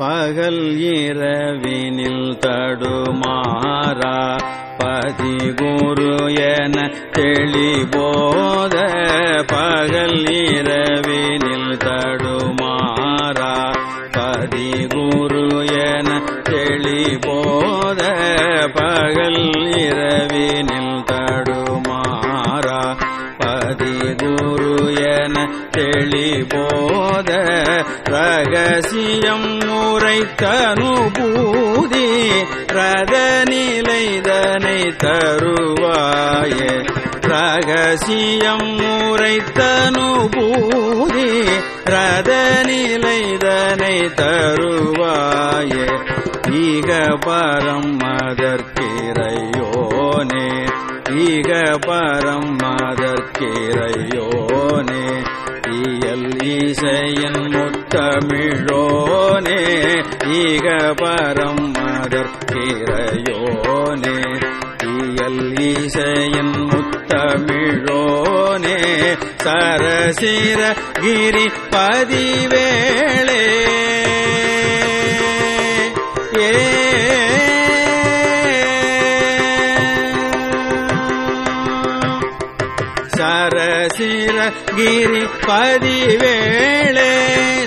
பகல் இரவினில் தடுமாறா? பதி குரு என தெளிபோத பகல் இரவினில் தடுமாறா? பதி குரு என தெளிபோத பகல் இரவினில் குரு என தெளிபோத ரகசியம் உரைத்தனுபூதி ரதநிலைதனை தருவாய. ரகசியம் உரைத்தனுபூதி ரதநிலைதனை தருவாய. ஈக பரம் அதற்கிற ஈக பரம் மதற்கிறையோனே. இயல் இசையன் முத்தமிழோனே ஈக பரம் மதற்கிறையோனே. இயல் இசையன் முத்தமிழோனே சரசிர கிரி பதிவேளே ஏ சரசிர கிரி பதிவேளே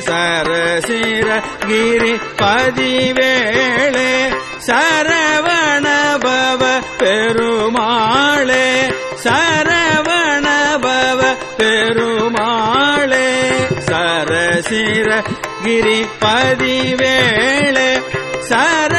சரசிர கிரி பதிவேளே சரவணபவ பெருமாளே சரவணபவ பெருமாளே சரசிர கிரி பதிவேளே சர